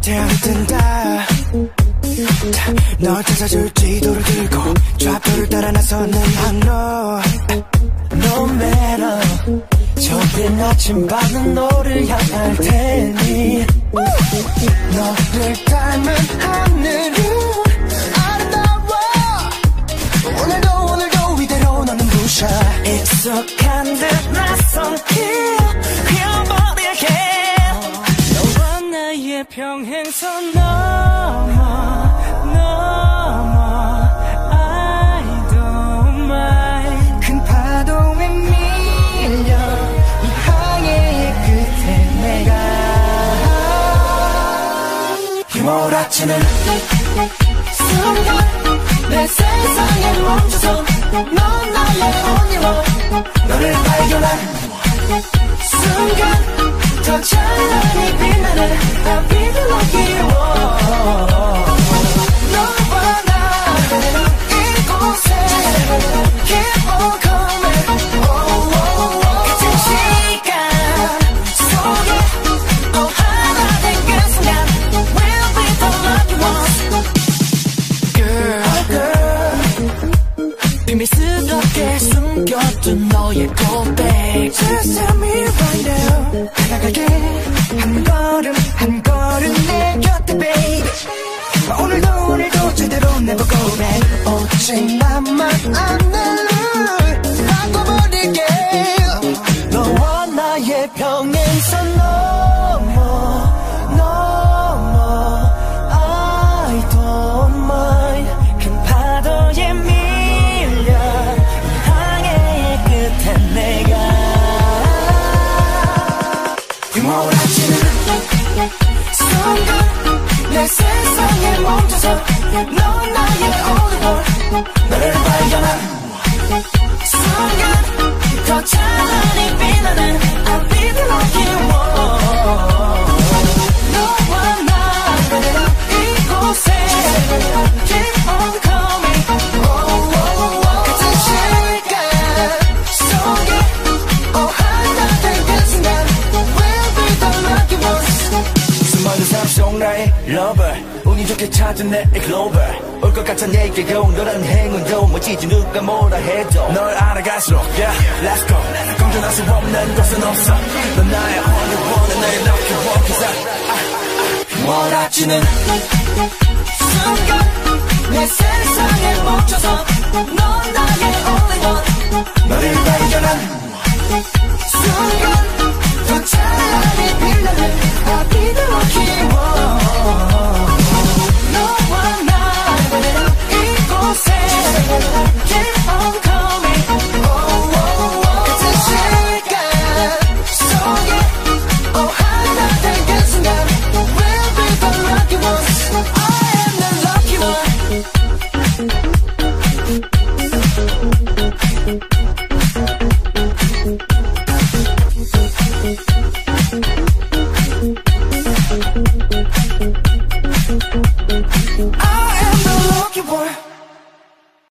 태어든다 널 찾아줄 지도를 들고 좌표를 따라 나서는 항로 No matter 저빈 아침 밤은 너를 향할 테니 너를 평행선 넘어 넘어 I don't mind. 큰 파도에 밀려 이 항해의 끝에 내가. 휘몰아치는 순간 내 세상에 멈춰서 넌 나의 only one 비밀스럽게 숨겨둔 너의 고백. Just tell me right now. 다가갈게 한 걸음 한 걸음 휘몰아치는 순간 내 세상에 멈춰서 넌 나의 수많은 삶 속 나의 lover 운이 좋게 찾은 내 clover 올것 같은 얘기고 너란 행운도 멋지지 누가 뭐라 해도 널 알아갈수록 yeah let's go 공존할 수 없는 것은 없어 넌 나의 only one 나의 lucky one I 몰아치는 순간 내 세상에 멈춰서 넌 나의 only one 너를 발견한 순간 차라리 빌려내 아기도 키워